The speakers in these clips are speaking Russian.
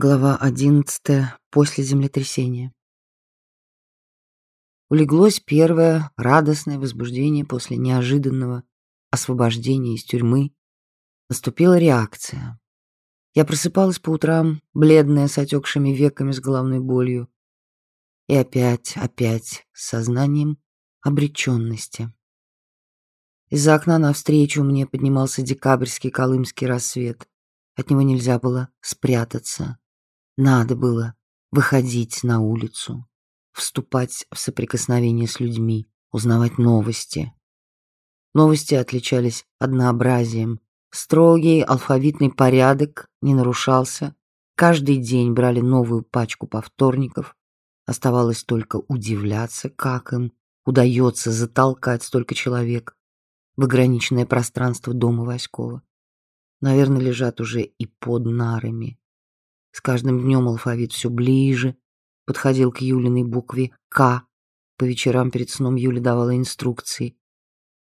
Глава одиннадцатая. После землетрясения. Улеглось первое радостное возбуждение после неожиданного освобождения из тюрьмы. Наступила реакция. Я просыпалась по утрам, бледная, с отекшими веками, с головной болью. И опять, опять, с сознанием обреченности. Из-за окна навстречу мне поднимался декабрьский колымский рассвет. От него нельзя было спрятаться. Надо было выходить на улицу, вступать в соприкосновение с людьми, узнавать новости. Новости отличались однообразием. Строгий алфавитный порядок не нарушался. Каждый день брали новую пачку повторников. Оставалось только удивляться, как им удается затолкать столько человек в ограниченное пространство дома Васькова наверное, лежат уже и под нарами. С каждым днем алфавит все ближе, подходил к Юлиной букве «К». По вечерам перед сном Юля давала инструкции.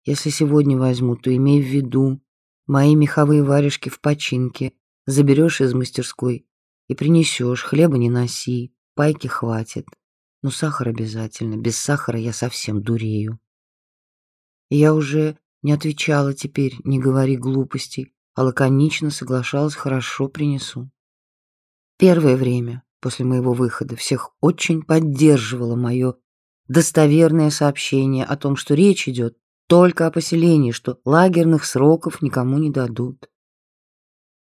«Если сегодня возьму, то имей в виду, мои меховые варежки в починке, заберешь из мастерской и принесешь, хлеба не носи, пайки хватит. Но сахар обязательно, без сахара я совсем дурею». я уже не отвечала теперь, не говори глупостей, а лаконично соглашалась «хорошо, принесу». Первое время после моего выхода всех очень поддерживало мое достоверное сообщение о том, что речь идет только о поселении, что лагерных сроков никому не дадут.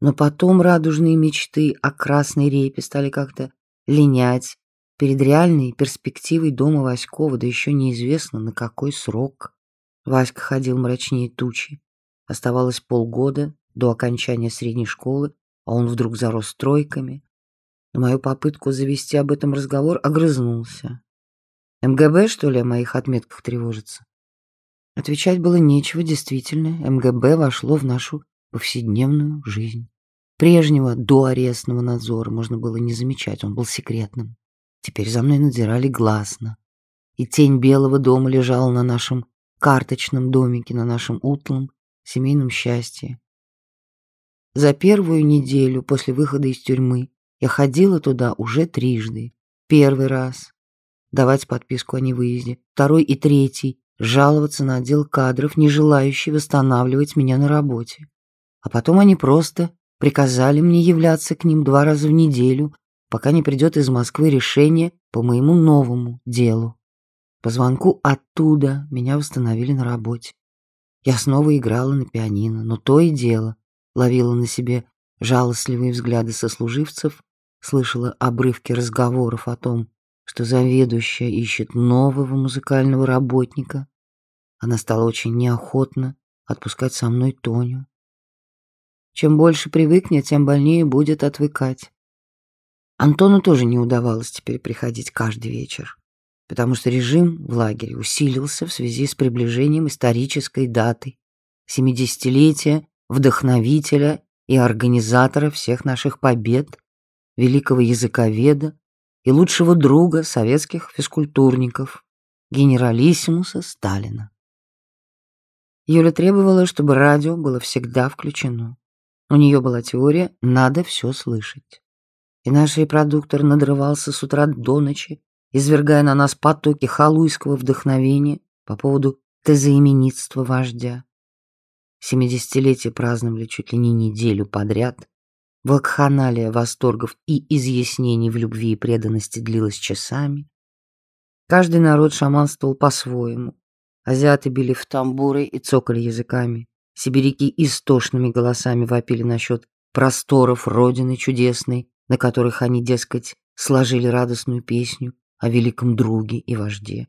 Но потом радужные мечты о красной репе стали как-то линять перед реальной перспективой дома Васькова, да еще неизвестно на какой срок. Васька ходил мрачнее тучи. Оставалось полгода до окончания средней школы, а он вдруг зарос тройками. На мою попытку завести об этом разговор огрызнулся. МГБ, что ли, о моих отметках тревожится? Отвечать было нечего, действительно, МГБ вошло в нашу повседневную жизнь. Прежнего доарестного надзора можно было не замечать, он был секретным. Теперь за мной надзирали гласно. И тень белого дома лежала на нашем карточном домике, на нашем утлом семейном счастье. За первую неделю после выхода из тюрьмы я ходила туда уже трижды. Первый раз давать подписку о невыезде, второй и третий жаловаться на отдел кадров, не желающий восстанавливать меня на работе. А потом они просто приказали мне являться к ним два раза в неделю, пока не придет из Москвы решение по моему новому делу. По звонку оттуда меня восстановили на работе. Я снова играла на пианино, но то и дело ловила на себе жалостливые взгляды сослуживцев, слышала обрывки разговоров о том, что заведующая ищет нового музыкального работника. Она стала очень неохотно отпускать со мной Тоню. Чем больше привыкнет, тем больнее будет отвыкать. Антону тоже не удавалось теперь приходить каждый вечер, потому что режим в лагере усилился в связи с приближением исторической даты — семидесятилетия вдохновителя и организатора всех наших побед, великого языковеда и лучшего друга советских физкультурников, генералиссимуса Сталина. Юля требовала, чтобы радио было всегда включено. У нее была теория «надо все слышать». И наш репродуктор надрывался с утра до ночи, извергая на нас потоки халуйского вдохновения по поводу тезоименитства вождя. Семидесятилетие праздновали чуть ли не неделю подряд. Вакханалия восторгов и изъяснений в любви и преданности длилась часами. Каждый народ шаманствовал по-своему. Азиаты били в тамбуры и цокали языками. Сибиряки истошными голосами вопили насчет просторов Родины чудесной, на которых они, дескать, сложили радостную песню о великом друге и вожде.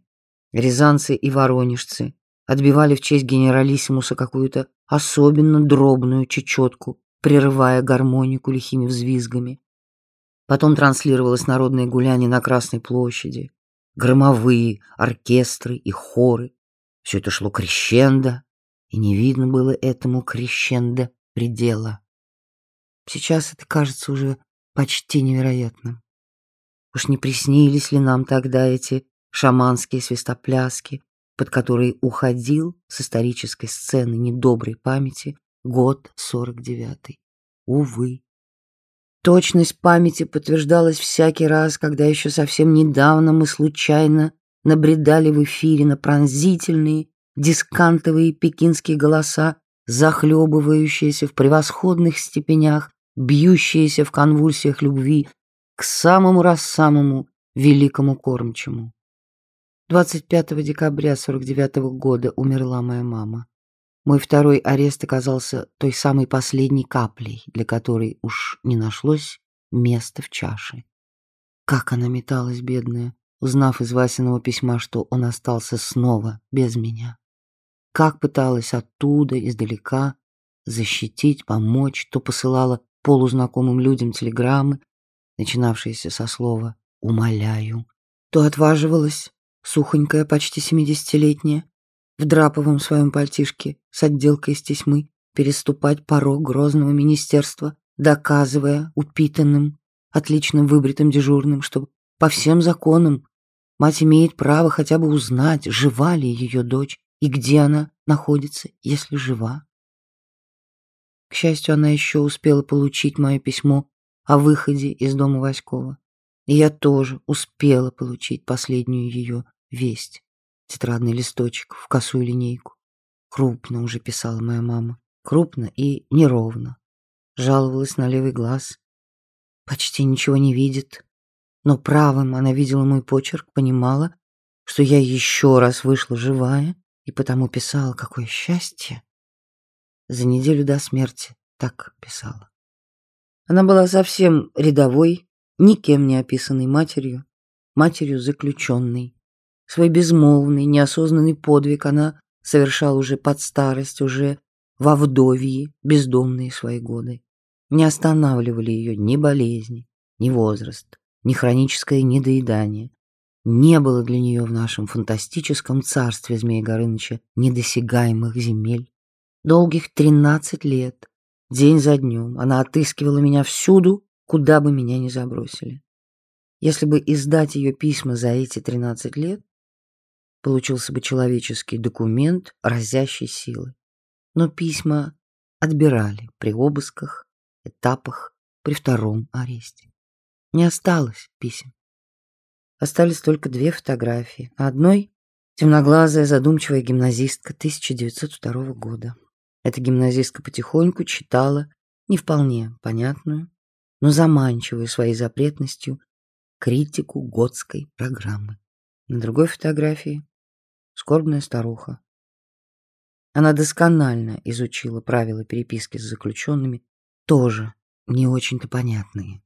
Рязанцы и воронежцы отбивали в честь генералиссимуса какую-то особенно дробную чечетку, прерывая гармонику лихими взвизгами. Потом транслировалось народное гуляние на Красной площади, громовые оркестры и хоры. Все это шло крещендо, и не видно было этому крещендо предела. Сейчас это кажется уже почти невероятным. Уж не приснились ли нам тогда эти шаманские свистопляски, под который уходил с исторической сцены недоброй памяти год сорок девятый. Увы. Точность памяти подтверждалась всякий раз, когда еще совсем недавно мы случайно набредали в эфире на пронзительные, дискантовые пекинские голоса, захлебывающиеся в превосходных степенях, бьющиеся в конвульсиях любви к самому раз самому великому кормчему. 25 декабря 49 -го года умерла моя мама. Мой второй арест оказался той самой последней каплей, для которой уж не нашлось места в чаше. Как она металась, бедная, узнав из Васиного письма, что он остался снова без меня. Как пыталась оттуда, издалека, защитить, помочь, то посылала полузнакомым людям телеграммы, начинавшиеся со слова «умоляю», то отваживалась сухонькая, почти семидесятилетняя, в драповом своем пальтишке с отделкой из тесьмы, переступать порог грозного министерства, доказывая упитанным, отлично выбритым дежурным, что по всем законам мать имеет право хотя бы узнать, жива ли ее дочь и где она находится, если жива. К счастью, она еще успела получить мое письмо о выходе из дома Васькова. И я тоже успела получить последнюю ее весть. Тетрадный листочек в косую линейку. Крупно уже писала моя мама. Крупно и неровно. Жаловалась на левый глаз. Почти ничего не видит. Но правым она видела мой почерк, понимала, что я еще раз вышла живая, и потому писала «Какое счастье!» За неделю до смерти так писала. Она была совсем рядовой, никем не описанной матерью, матерью заключенной, Свой безмолвный, неосознанный подвиг она совершала уже под старость, уже во вдовье, бездомные свои годы. Не останавливали ее ни болезни, ни возраст, ни хроническое недоедание. Не было для нее в нашем фантастическом царстве Змея Горыныча недосягаемых земель. Долгих тринадцать лет, день за днем, она отыскивала меня всюду, куда бы меня ни забросили. Если бы издать ее письма за эти тринадцать лет, получился бы человеческий документ разящей силы. Но письма отбирали при обысках, этапах, при втором аресте. Не осталось писем. Остались только две фотографии. На одной темноглазая задумчивая гимназистка 1902 года. Эта гимназистка потихоньку читала не вполне понятную, но заманчивую своей запретностью критику готской программы. На другой фотографии скорбная старуха. Она досконально изучила правила переписки с заключенными, тоже не очень-то понятные.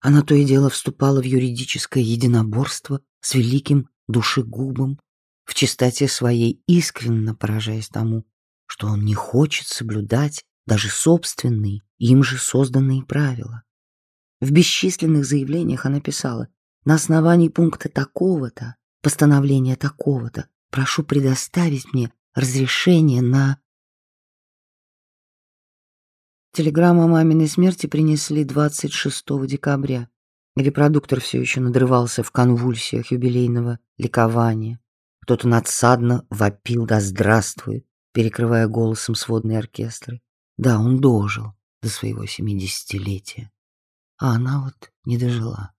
Она то и дело вступала в юридическое единоборство с великим душегубом, в чистоте своей искренне поражаясь тому, что он не хочет соблюдать даже собственные, им же созданные правила. В бесчисленных заявлениях она писала «На основании пункта такого-то, постановления такого-то, Прошу предоставить мне разрешение на... Телеграмму о маминой смерти принесли 26 декабря. Репродуктор все еще надрывался в конвульсиях юбилейного ликования. Кто-то надсадно вопил «Да здравствует!», перекрывая голосом сводные оркестры. Да, он дожил до своего семидесятилетия. А она вот не дожила.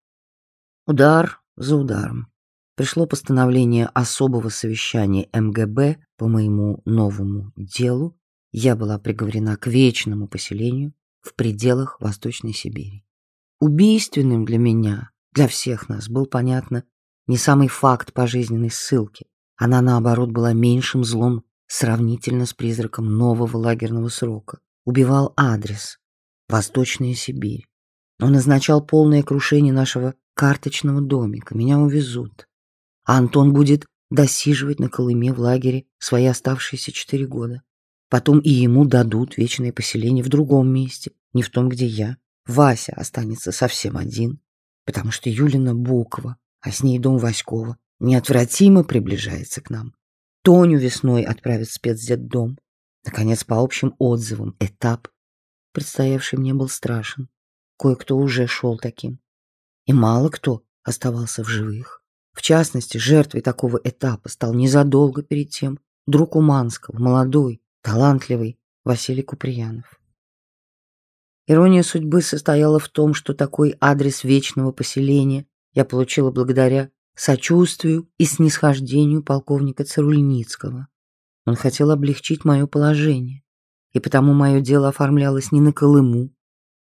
Удар за ударом пришло постановление особого совещания МГБ по моему новому делу. Я была приговорена к вечному поселению в пределах Восточной Сибири. Убийственным для меня, для всех нас, был, понятно, не самый факт пожизненной ссылки. Она, наоборот, была меньшим злом сравнительно с призраком нового лагерного срока. Убивал адрес – Восточная Сибирь. Он означал полное крушение нашего карточного домика. Меня увезут а Антон будет досиживать на Колыме в лагере свои оставшиеся четыре года. Потом и ему дадут вечное поселение в другом месте, не в том, где я. Вася останется совсем один, потому что Юлина буква, а с ней дом Васькова, неотвратимо приближается к нам. Тоню весной отправят в спецдетдом. Наконец, по общим отзывам, этап, предстоявший мне, был страшен. Кое-кто уже шел таким. И мало кто оставался в живых. В частности, жертвой такого этапа стал незадолго перед тем друг Уманского, молодой, талантливый Василий Куприянов. Ирония судьбы состояла в том, что такой адрес вечного поселения я получила благодаря сочувствию и снисхождению полковника Цирульницкого. Он хотел облегчить мое положение, и потому мое дело оформлялось не на Колыму,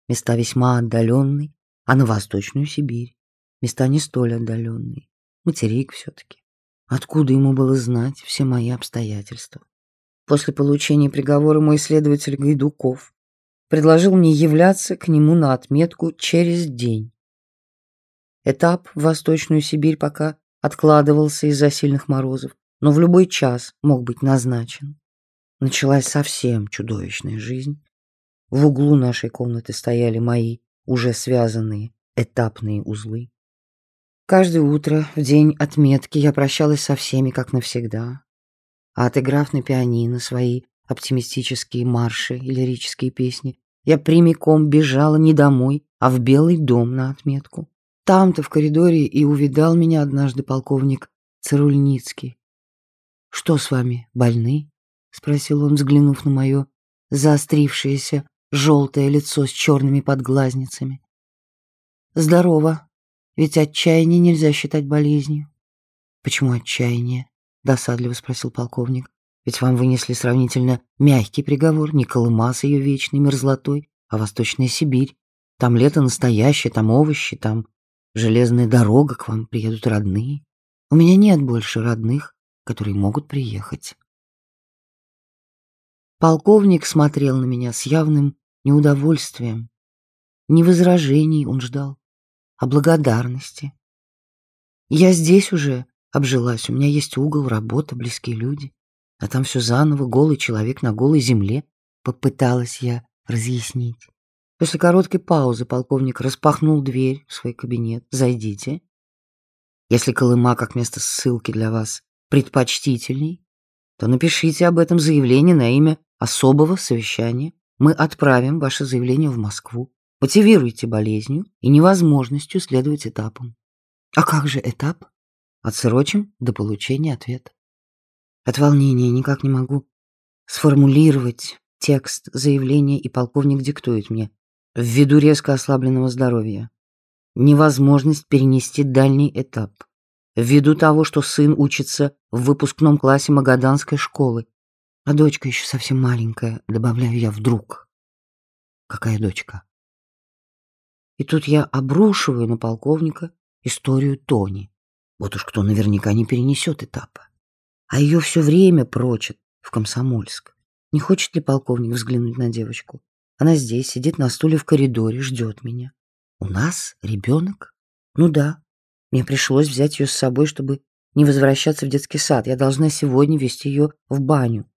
места весьма отдаленные, а на Восточную Сибирь, места не столь отдаленные, материк все-таки. Откуда ему было знать все мои обстоятельства? После получения приговора мой следователь Гайдуков предложил мне являться к нему на отметку через день. Этап в Восточную Сибирь пока откладывался из-за сильных морозов, но в любой час мог быть назначен. Началась совсем чудовищная жизнь. В углу нашей комнаты стояли мои уже связанные этапные узлы. Каждое утро в день отметки я прощалась со всеми, как навсегда. А отыграв на пианино свои оптимистические марши и лирические песни, я прямиком бежала не домой, а в Белый дом на отметку. Там-то в коридоре и увидал меня однажды полковник Цирульницкий. «Что с вами, больны?» — спросил он, взглянув на мое заострившееся желтое лицо с черными подглазницами. «Здорово, ведь отчаяние нельзя считать болезнью». «Почему отчаяние?» — досадливо спросил полковник. «Ведь вам вынесли сравнительно мягкий приговор, не Колыма с ее вечной мерзлотой, а Восточная Сибирь. Там лето настоящее, там овощи, там железная дорога, к вам приедут родные. У меня нет больше родных, которые могут приехать». Полковник смотрел на меня с явным неудовольствием. Не возражений он ждал, а благодарности. Я здесь уже обжилась, у меня есть угол, работа, близкие люди. А там все заново, голый человек на голой земле, попыталась я разъяснить. После короткой паузы полковник распахнул дверь в свой кабинет. «Зайдите. Если Колыма как место ссылки для вас предпочтительней, то напишите об этом заявление на имя особого совещания мы отправим ваше заявление в Москву. Мотивируйте болезнью и невозможностью следовать этапам. А как же этап? Отсрочим до получения ответа. От волнения никак не могу сформулировать текст заявления, и полковник диктует мне. Ввиду резко ослабленного здоровья. Невозможность перенести дальний этап. Ввиду того, что сын учится в выпускном классе Магаданской школы, а дочка еще совсем маленькая, добавляю я вдруг. Какая дочка? И тут я обрушиваю на полковника историю Тони. Вот уж кто наверняка не перенесет этапа. А ее все время прочат в Комсомольск. Не хочет ли полковник взглянуть на девочку? Она здесь, сидит на стуле в коридоре, ждет меня. У нас ребенок? Ну да. Мне пришлось взять ее с собой, чтобы не возвращаться в детский сад. Я должна сегодня вести ее в баню.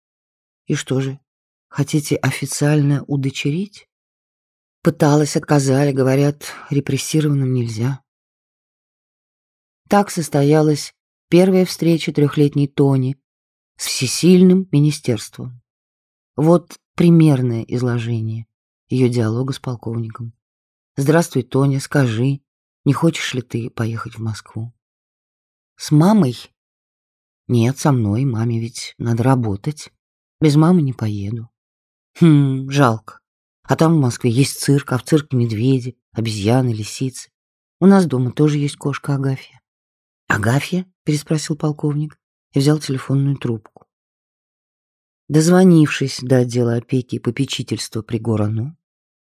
И что же, хотите официально удочерить? Пыталась, отказали, говорят, репрессированным нельзя. Так состоялась первая встреча трехлетней Тони с всесильным министерством. Вот примерное изложение ее диалога с полковником. «Здравствуй, Тоня, скажи, не хочешь ли ты поехать в Москву?» «С мамой?» «Нет, со мной, маме ведь надо работать». Без мамы не поеду. Хм, жалко. А там в Москве есть цирк, а в цирке медведи, обезьяны, лисицы. У нас дома тоже есть кошка Агафья. Агафья? переспросил полковник и взял телефонную трубку. Дозвонившись до отдела опеки и попечительства при Горану,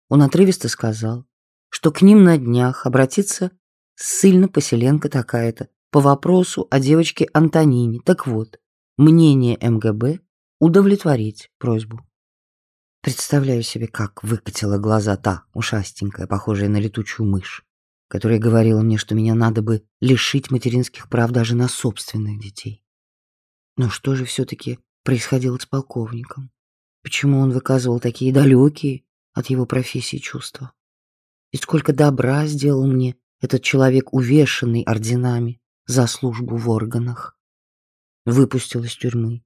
он отрывисто сказал, что к ним на днях обратится ссыльно-поселенка такая-то по вопросу о девочке Антонине. Так вот, мнение МГБ удовлетворить просьбу. Представляю себе, как выкатила глаза та ушастенькая, похожая на летучую мышь, которая говорила мне, что меня надо бы лишить материнских прав даже на собственных детей. Но что же все-таки происходило с полковником? Почему он выказывал такие далекие от его профессии чувства? И сколько добра сделал мне этот человек, увешанный орденами за службу в органах. Выпустил из тюрьмы,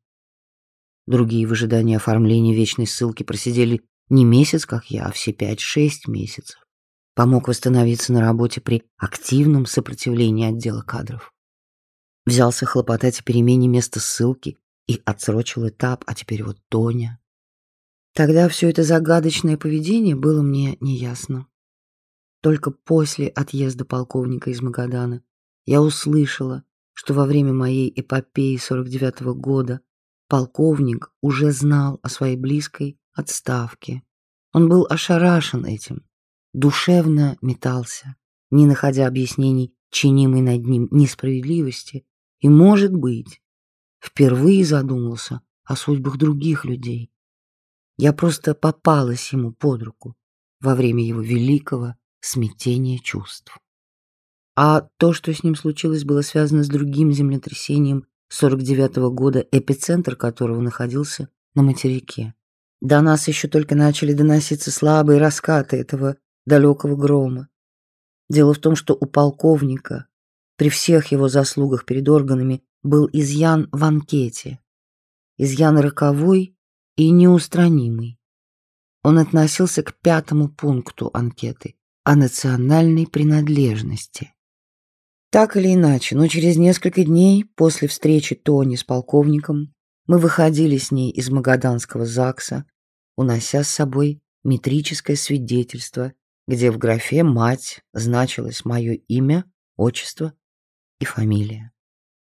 Другие в ожидании оформления вечной ссылки просидели не месяц, как я, а все пять-шесть месяцев. Помог восстановиться на работе при активном сопротивлении отдела кадров. Взялся хлопотать о перемене места ссылки и отсрочил этап, а теперь вот Тоня. Тогда все это загадочное поведение было мне неясно. Только после отъезда полковника из Магадана я услышала, что во время моей эпопеи 49-го года полковник уже знал о своей близкой отставке. Он был ошарашен этим, душевно метался, не находя объяснений чинимой над ним несправедливости, и, может быть, впервые задумался о судьбах других людей. Я просто попалась ему под руку во время его великого смятения чувств. А то, что с ним случилось, было связано с другим землетрясением 49-го года, эпицентр которого находился на материке. До нас еще только начали доноситься слабые раскаты этого далекого грома. Дело в том, что у полковника при всех его заслугах перед органами был изъян в анкете. Изъян роковой и неустранимый. Он относился к пятому пункту анкеты о национальной принадлежности. Так или иначе, но через несколько дней после встречи Тони с полковником мы выходили с ней из Магаданского ЗАГСа, унося с собой метрическое свидетельство, где в графе «мать» значилось мое имя, отчество и фамилия.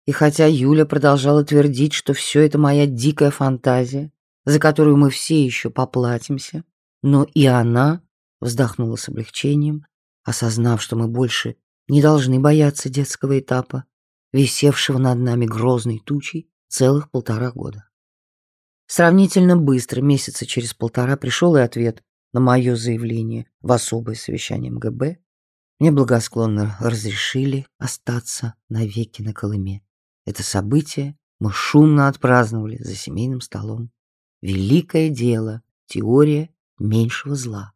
И хотя Юля продолжала твердить, что все это моя дикая фантазия, за которую мы все еще поплатимся, но и она вздохнула с облегчением, осознав, что мы больше не должны бояться детского этапа, висевшего над нами грозной тучей целых полтора года. Сравнительно быстро, месяца через полтора, пришел и ответ на мое заявление в особое совещание МГБ. Мне благосклонно разрешили остаться навеки на Колыме. Это событие мы шумно отпраздновали за семейным столом. Великое дело, теория меньшего зла.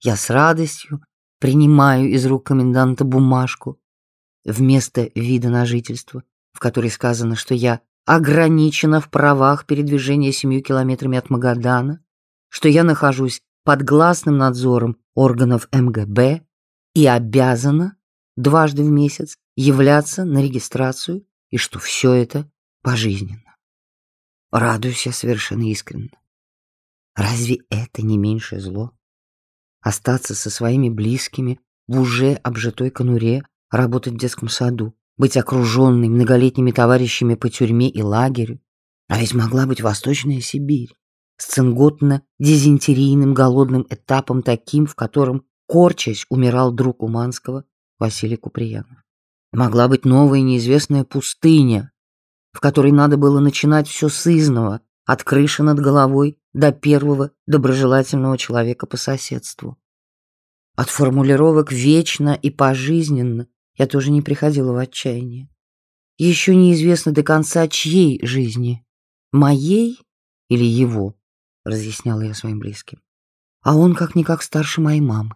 Я с радостью принимаю из рук коменданта бумажку вместо вида на жительство, в которой сказано, что я ограничена в правах передвижения семью километрами от Магадана, что я нахожусь под гласным надзором органов МГБ и обязана дважды в месяц являться на регистрацию, и что все это пожизненно. Радуюсь я совершенно искренне. Разве это не меньшее зло? Остаться со своими близкими в уже обжитой конуре, работать в детском саду, быть окруженной многолетними товарищами по тюрьме и лагерю. А ведь могла быть Восточная Сибирь с цинготно-дизентерийным голодным этапом таким, в котором, корчась, умирал друг Уманского Василий Куприянов. Могла быть новая неизвестная пустыня, в которой надо было начинать все с изного, от крыши над головой до первого доброжелательного человека по соседству. От формулировок «вечно» и «пожизненно» я тоже не приходила в отчаяние. Еще неизвестно до конца, чьей жизни, моей или его, разъясняла я своим близким. А он как-никак старше моей мамы.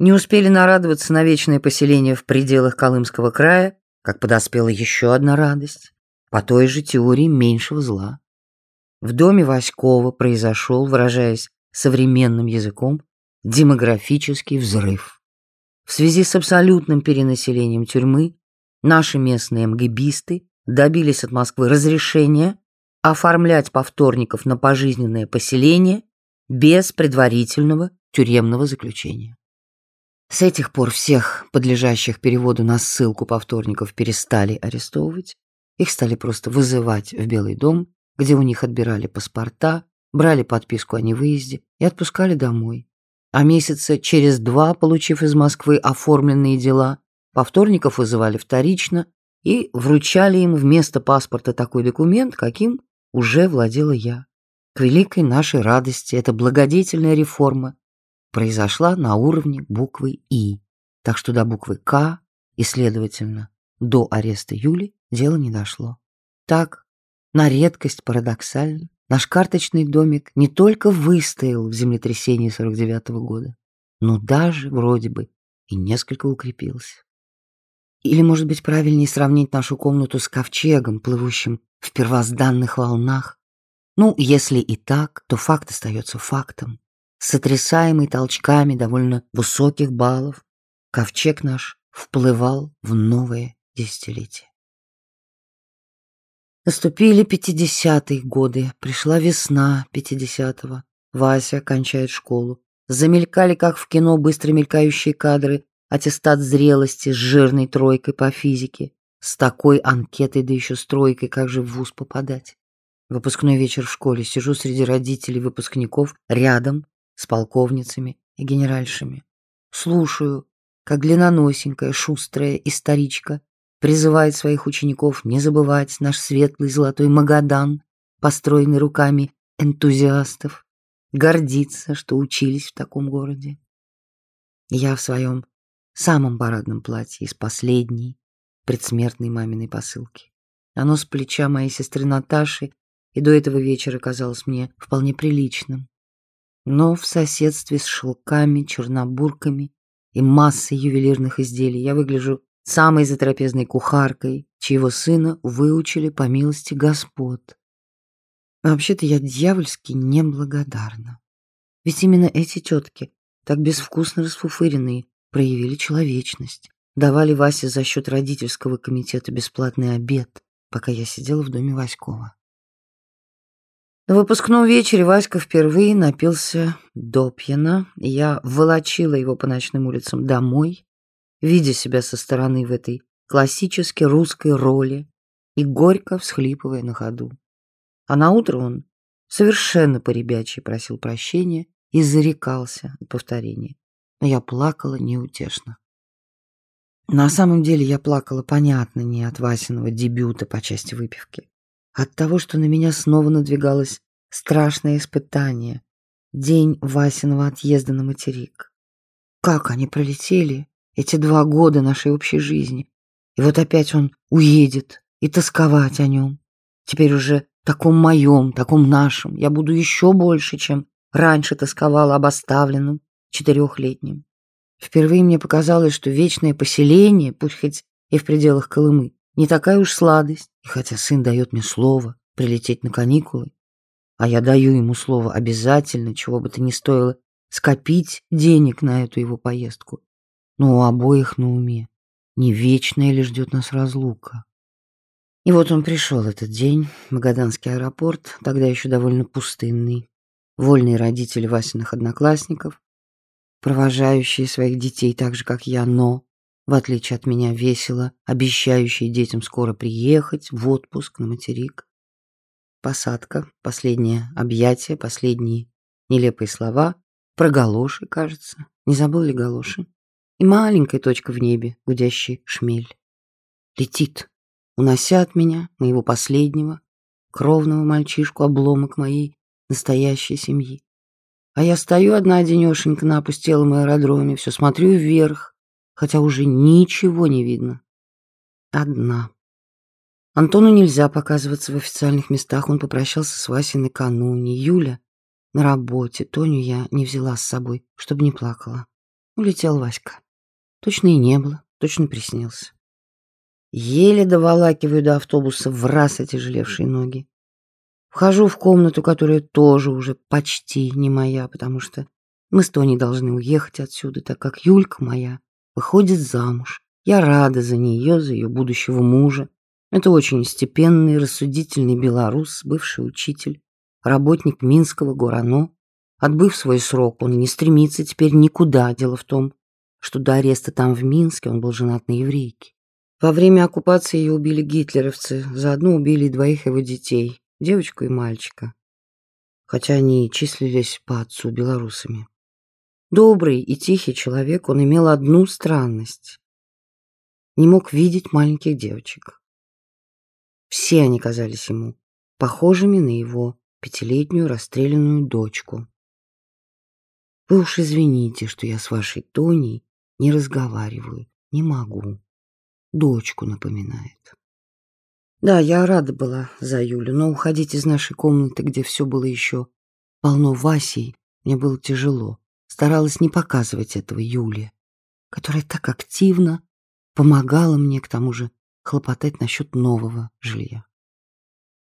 Не успели нарадоваться на вечное поселение в пределах Колымского края, как подоспела еще одна радость, по той же теории меньшего зла. В доме Васькова произошел, выражаясь современным языком, демографический взрыв. В связи с абсолютным перенаселением тюрьмы наши местные МГБисты добились от Москвы разрешения оформлять повторников на пожизненное поселение без предварительного тюремного заключения. С этих пор всех подлежащих переводу на ссылку повторников перестали арестовывать, их стали просто вызывать в Белый дом, где у них отбирали паспорта, брали подписку о невыезде и отпускали домой а месяца через два, получив из Москвы оформленные дела, повторников вызывали вторично и вручали им вместо паспорта такой документ, каким уже владела я. К великой нашей радости эта благодетельная реформа произошла на уровне буквы «И», так что до буквы «К» и, следовательно, до ареста Юли дело не дошло. Так, на редкость парадоксально, Наш карточный домик не только выстоял в землетрясении 49-го года, но даже, вроде бы, и несколько укрепился. Или, может быть, правильнее сравнить нашу комнату с ковчегом, плывущим в первозданных волнах? Ну, если и так, то факт остается фактом. Сотрясаемый толчками довольно высоких баллов, ковчег наш вплывал в новое десятилетие. Наступили пятидесятые годы, пришла весна пятидесятого. Вася кончает школу. Замелькали, как в кино, быстро мелькающие кадры, аттестат зрелости с жирной тройкой по физике. С такой анкетой, да еще с тройкой, как же в вуз попадать? Выпускной вечер в школе, сижу среди родителей выпускников, рядом с полковницами и генеральшами. Слушаю, как длинноносенькая, шустрая историчка призывает своих учеников не забывать наш светлый золотой Магадан, построенный руками энтузиастов, гордиться, что учились в таком городе. Я в своем самом парадном платье из последней предсмертной маминой посылки. Оно с плеча моей сестры Наташи и до этого вечера казалось мне вполне приличным. Но в соседстве с шелками, чернобурками и массой ювелирных изделий я выгляжу самой затрапезной кухаркой, чьего сына выучили по милости господ. вообще-то я дьявольски неблагодарна. Ведь именно эти тетки, так безвкусно расфуфыренные, проявили человечность, давали Васе за счет родительского комитета бесплатный обед, пока я сидела в доме Васькова. На выпускном вечере Васька впервые напился до пьяна, и я волочила его по ночным улицам домой, видя себя со стороны в этой классической русской роли и горько всхлипывая на ходу. А на утро он совершенно поребячий просил прощения и зарекался от повторения. Но я плакала неутешно. На самом деле я плакала, понятно, не от Васиного дебюта по части выпивки, а от того, что на меня снова надвигалось страшное испытание — день Васиного отъезда на материк. Как они пролетели, эти два года нашей общей жизни. И вот опять он уедет, и тосковать о нем. Теперь уже таком моем, таком нашем. Я буду еще больше, чем раньше тосковала об оставленном четырехлетнем. Впервые мне показалось, что вечное поселение, пусть хоть и в пределах Колымы, не такая уж сладость. И хотя сын дает мне слово прилететь на каникулы, а я даю ему слово обязательно, чего бы то ни стоило, скопить денег на эту его поездку, но у обоих на уме. Не вечная ли ждет нас разлука? И вот он пришел этот день, Магаданский аэропорт, тогда еще довольно пустынный. Вольные родители Васиных одноклассников, провожающие своих детей так же, как я, но, в отличие от меня, весело, обещающие детям скоро приехать в отпуск на материк. Посадка, последнее объятие, последние нелепые слова. Про галоши, кажется. Не забыл ли галоши? И маленькая точка в небе, гудящий шмель. Летит, унося от меня, моего последнего, кровного мальчишку, обломок моей настоящей семьи. А я стою одна-одинешенька на опустелом аэродроме, все смотрю вверх, хотя уже ничего не видно. Одна. Антону нельзя показываться в официальных местах, он попрощался с Васей накануне. Юля на работе, Тоню я не взяла с собой, чтобы не плакала. Улетел Васька. Точно и не было, точно приснился. Еле доволакиваю до автобуса в раз отяжелевшие ноги. Вхожу в комнату, которая тоже уже почти не моя, потому что мы с Тони должны уехать отсюда, так как Юлька моя выходит замуж. Я рада за нее, за ее будущего мужа. Это очень степенный, рассудительный белорус, бывший учитель, работник Минского Горано. Отбыв свой срок, он не стремится теперь никуда. Дело в том, что до ареста там в Минске он был женат на еврейке. Во время оккупации ее убили гитлеровцы, заодно убили двоих его детей, девочку и мальчика, хотя они числились по отцу белорусами. Добрый и тихий человек, он имел одну странность. Не мог видеть маленьких девочек. Все они казались ему похожими на его пятилетнюю расстрелянную дочку. Вы уж извините, что я с вашей Тоней не разговариваю, не могу. Дочку напоминает. Да, я рада была за Юлю, но уходить из нашей комнаты, где все было еще полно Васей, мне было тяжело. Старалась не показывать этого Юле, которая так активно помогала мне, к тому же, хлопотать насчет нового жилья.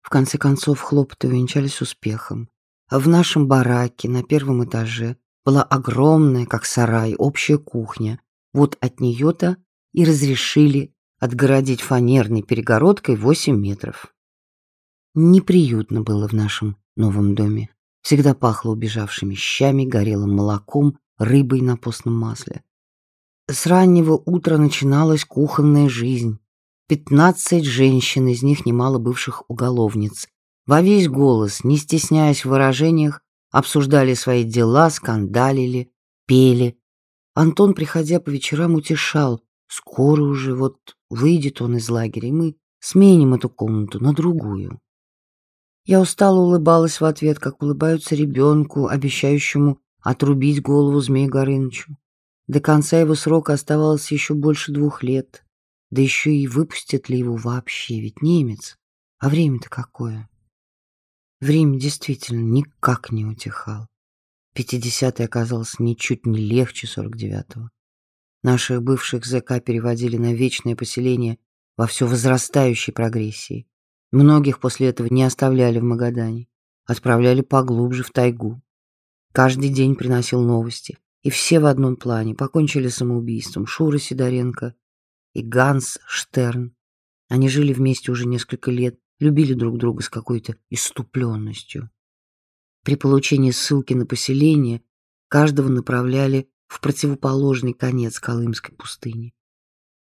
В конце концов, хлопоты увенчались успехом. В нашем бараке на первом этаже была огромная, как сарай, общая кухня. Вот от нее-то и разрешили отгородить фанерной перегородкой 8 метров. Неприютно было в нашем новом доме. Всегда пахло убежавшими щами, горелым молоком, рыбой на постном масле. С раннего утра начиналась кухонная жизнь. Пятнадцать женщин, из них немало бывших уголовниц. Во весь голос, не стесняясь в выражениях, обсуждали свои дела, скандалили, пели. Антон, приходя по вечерам, утешал. Скоро уже вот выйдет он из лагеря, и мы сменим эту комнату на другую. Я устало улыбалась в ответ, как улыбаются ребенку, обещающему отрубить голову Змею Горынычу. До конца его срока оставалось еще больше двух лет. Да еще и выпустят ли его вообще, ведь немец. А время-то какое? Время действительно никак не утихало. Пятидесятый оказался ничуть не легче сорок девятого. Наших бывших ЗК переводили на вечное поселение во все возрастающей прогрессии. Многих после этого не оставляли в Магадане, отправляли поглубже в тайгу. Каждый день приносил новости, и все в одном плане покончили самоубийством Шура Сидоренко и Ганс Штерн. Они жили вместе уже несколько лет, любили друг друга с какой-то иступленностью. При получении ссылки на поселение каждого направляли в противоположный конец Колымской пустыни.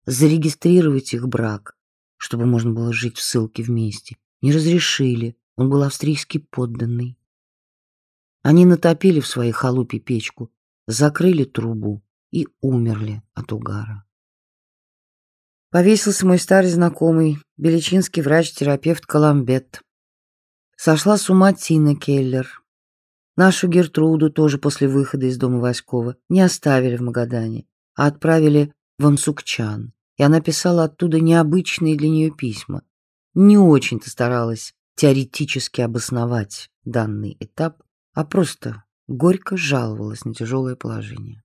Зарегистрировать их брак чтобы можно было жить в ссылке вместе. Не разрешили, он был австрийский подданный. Они натопили в своей халупе печку, закрыли трубу и умерли от угара. Повесился мой старый знакомый, беличинский врач-терапевт Коломбет. Сошла с ума Тина Келлер. Нашу Гертруду тоже после выхода из дома Васькова не оставили в Магадане, а отправили в Амсукчан и она писала оттуда необычные для нее письма. Не очень-то старалась теоретически обосновать данный этап, а просто горько жаловалась на тяжелое положение.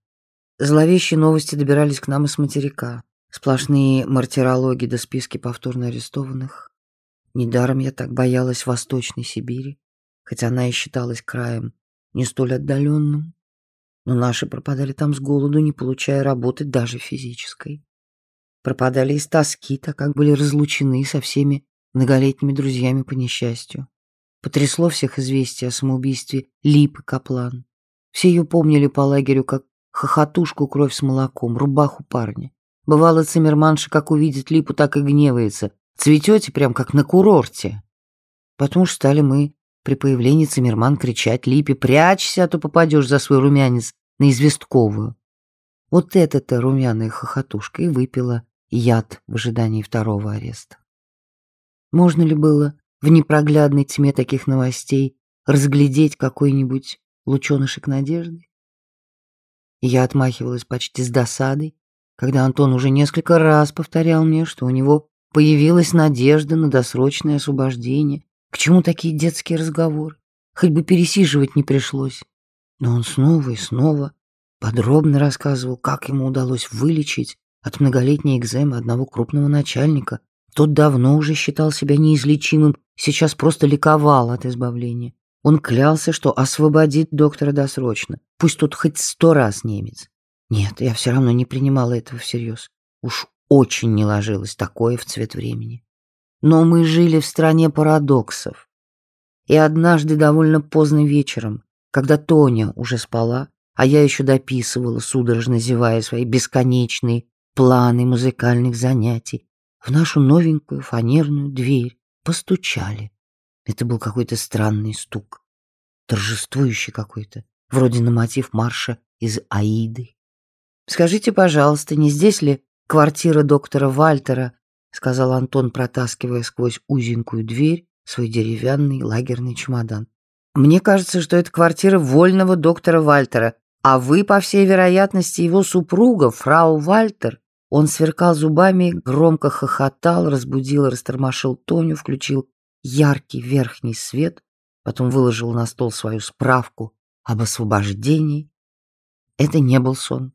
Зловещие новости добирались к нам из материка. Сплошные мартирологи до списки повторно арестованных. Недаром я так боялась Восточной Сибири, хотя она и считалась краем не столь отдаленным. Но наши пропадали там с голоду, не получая работы даже физической пропадали из тоски, так как были разлучены со всеми многолетними друзьями по несчастью. Потрясло всех известие о самоубийстве Липы Каплан. Все ее помнили по лагерю как хохотушку кровь с молоком, рубаху парня. Бывало, цимерманша как увидит Липу, так и гневается. Цветете прям как на курорте. Потом уж стали мы при появлении цимерман кричать Липе «Прячься, а то попадешь за свой румянец на известковую». Вот эта-то румяная хохотушка и выпила яд в ожидании второго ареста. Можно ли было в непроглядной тьме таких новостей разглядеть какой-нибудь лучонышек надежды? я отмахивалась почти с досадой, когда Антон уже несколько раз повторял мне, что у него появилась надежда на досрочное освобождение. К чему такие детские разговоры? Хоть бы пересиживать не пришлось. Но он снова и снова подробно рассказывал, как ему удалось вылечить от многолетней экземы одного крупного начальника. Тот давно уже считал себя неизлечимым, сейчас просто ликовал от избавления. Он клялся, что освободит доктора досрочно, пусть тут хоть сто раз немец. Нет, я все равно не принимала этого всерьез. Уж очень не ложилось такое в цвет времени. Но мы жили в стране парадоксов. И однажды довольно поздно вечером, когда Тоня уже спала, а я еще дописывала, судорожно зевая свои бесконечные планы музыкальных занятий, в нашу новенькую фанерную дверь постучали. Это был какой-то странный стук, торжествующий какой-то, вроде на мотив марша из «Аиды». «Скажите, пожалуйста, не здесь ли квартира доктора Вальтера?» — сказал Антон, протаскивая сквозь узенькую дверь свой деревянный лагерный чемодан. «Мне кажется, что это квартира вольного доктора Вальтера, а вы, по всей вероятности, его супруга, фрау Вальтер, он сверкал зубами, громко хохотал, разбудил и растормошил Тоню, включил яркий верхний свет, потом выложил на стол свою справку об освобождении. Это не был сон.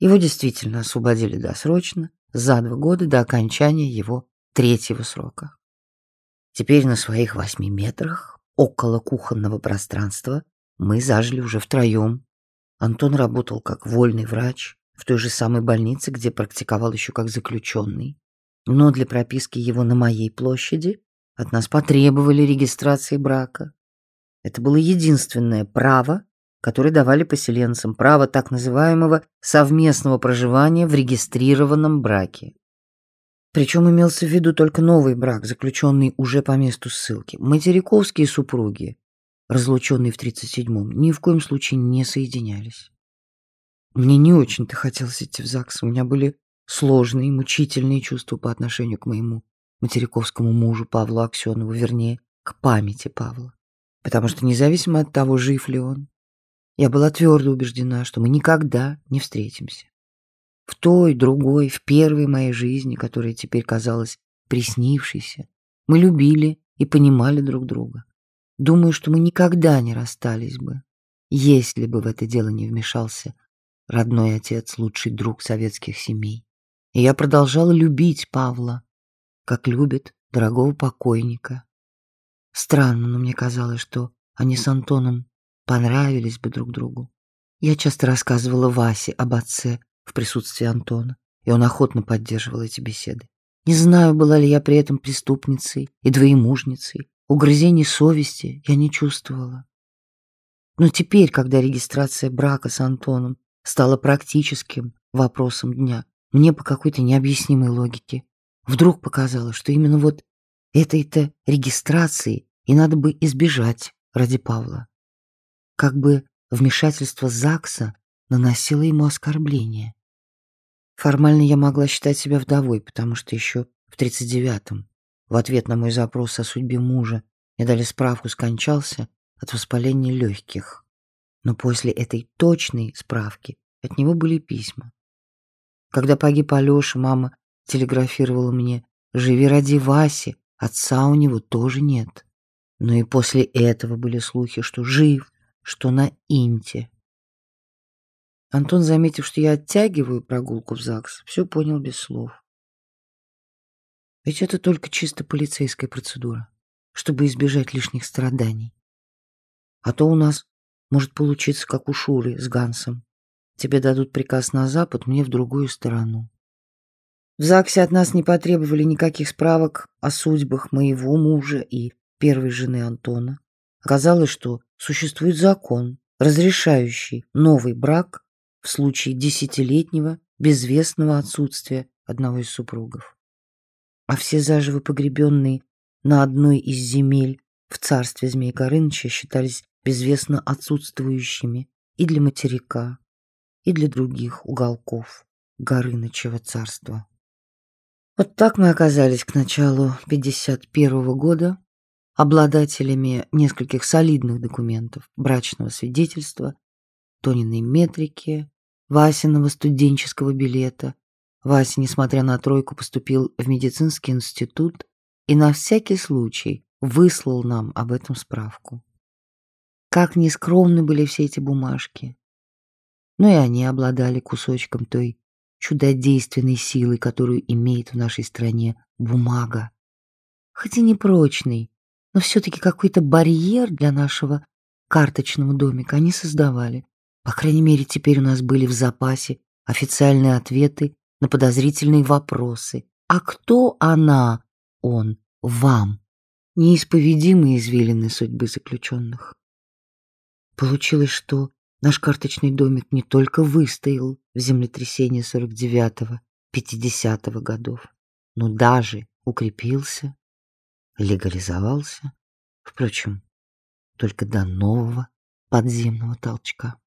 Его действительно освободили досрочно, за два года до окончания его третьего срока. Теперь на своих восьми метрах, около кухонного пространства, мы зажили уже втроем. Антон работал как вольный врач, в той же самой больнице, где практиковал еще как заключенный. Но для прописки его на моей площади от нас потребовали регистрации брака. Это было единственное право, которое давали поселенцам, право так называемого совместного проживания в регистрированном браке. Причем имелся в виду только новый брак, заключенный уже по месту ссылки. Материковские супруги, разлученные в 37-м, ни в коем случае не соединялись. Мне не очень-то хотелось идти в ЗАГС. У меня были сложные, мучительные чувства по отношению к моему материковскому мужу Павлу Аксенову, вернее, к памяти Павла. Потому что независимо от того, жив ли он, я была твердо убеждена, что мы никогда не встретимся. В той, другой, в первой моей жизни, которая теперь казалась приснившейся, мы любили и понимали друг друга. Думаю, что мы никогда не расстались бы, если бы в это дело не вмешался родной отец, лучший друг советских семей. И я продолжала любить Павла, как любит дорогого покойника. Странно, но мне казалось, что они с Антоном понравились бы друг другу. Я часто рассказывала Васе об отце в присутствии Антона, и он охотно поддерживал эти беседы. Не знаю, была ли я при этом преступницей и двоемужницей. Угрызений совести я не чувствовала. Но теперь, когда регистрация брака с Антоном стала практическим вопросом дня, мне по какой-то необъяснимой логике Вдруг показалось, что именно вот этой-то регистрации и надо бы избежать ради Павла. Как бы вмешательство ЗАГСа наносило ему оскорбление. Формально я могла считать себя вдовой, потому что еще в 39-м, в ответ на мой запрос о судьбе мужа, мне дали справку «скончался от воспаления легких». Но после этой точной справки от него были письма. Когда погиб Алеша, мама телеграфировала мне, живи ради Васи, отца у него тоже нет. Но и после этого были слухи, что жив, что на Инте. Антон, заметив, что я оттягиваю прогулку в ЗАГС, все понял без слов. Ведь это только чисто полицейская процедура, чтобы избежать лишних страданий. А то у нас может получиться, как у Шуры с Гансом. Тебе дадут приказ на запад, мне в другую сторону. В ЗАГСе от нас не потребовали никаких справок о судьбах моего мужа и первой жены Антона. Оказалось, что существует закон, разрешающий новый брак в случае десятилетнего безвестного отсутствия одного из супругов. А все заживо погребенные на одной из земель в царстве Змея Горыныча считались безвестно отсутствующими и для материка, и для других уголков Горынычева царства. Вот так мы оказались к началу 51 года обладателями нескольких солидных документов, брачного свидетельства, Тониной метрики, Васиного студенческого билета. Вася, несмотря на тройку, поступил в медицинский институт и на всякий случай выслал нам об этом справку. Как нескромны были все эти бумажки. Но и они обладали кусочком той чудодейственной силой, которую имеет в нашей стране бумага. Хоть и непрочный, но все-таки какой-то барьер для нашего карточного домика они создавали. По крайней мере, теперь у нас были в запасе официальные ответы на подозрительные вопросы. А кто она, он, вам? Неисповедимые извилины судьбы заключенных. Получилось, что Наш карточный домик не только выстоял в землетрясении 49-50 годов, но даже укрепился, легализовался, впрочем, только до нового подземного толчка.